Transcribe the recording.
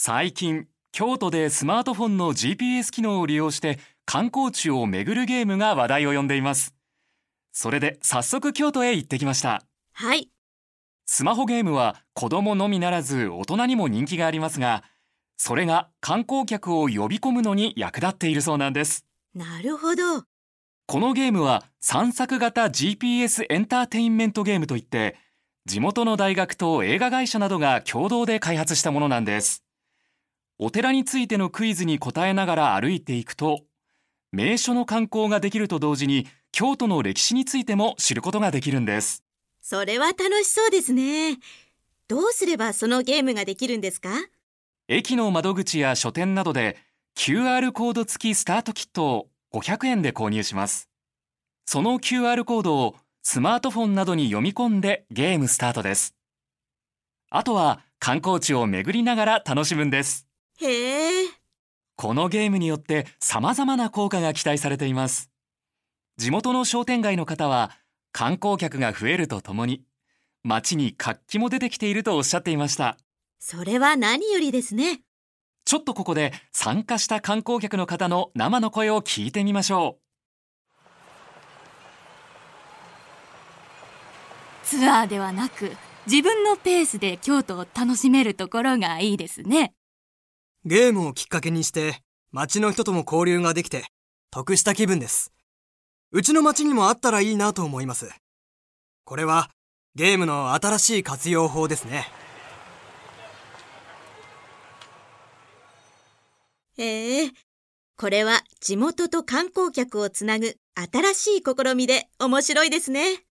最近京都でスマートフォンの GPS 機能を利用して観光地を巡るゲームが話題を呼んでいますそれで早速京都へ行ってきましたはい。スマホゲームは子供のみならず大人にも人気がありますがそれが観光客を呼び込むのに役立っているそうなんですなるほど。このゲームは散策型 GPS エンターテインメントゲームといって地元の大学と映画会社などが共同で開発したものなんですお寺についてのクイズに答えながら歩いていくと名所の観光ができると同時に京都の歴史についても知ることができるんです。それは楽しそうですね。どうすればそのゲームができるんですか？駅の窓口や書店などで QR コード付きスタートキットを500円で購入します。その QR コードをスマートフォンなどに読み込んでゲームスタートです。あとは観光地を巡りながら楽しむんですへえ。このゲームによって様々な効果が期待されています地元の商店街の方は観光客が増えるとともに街に活気も出てきているとおっしゃっていましたそれは何よりですね。ちょっとここで参加した観光客の方の生の声を聞いてみましょツアーではなく自分のペースで京都を楽しめるところがいいですね。ゲームをきっかけにして街の人とも交流ができて得した気分です。うちの街にもあったらいいなと思います。これはゲームの新しい活用法ですね。へえ。これは地元と観光客をつなぐ新しい試みで面白いですね。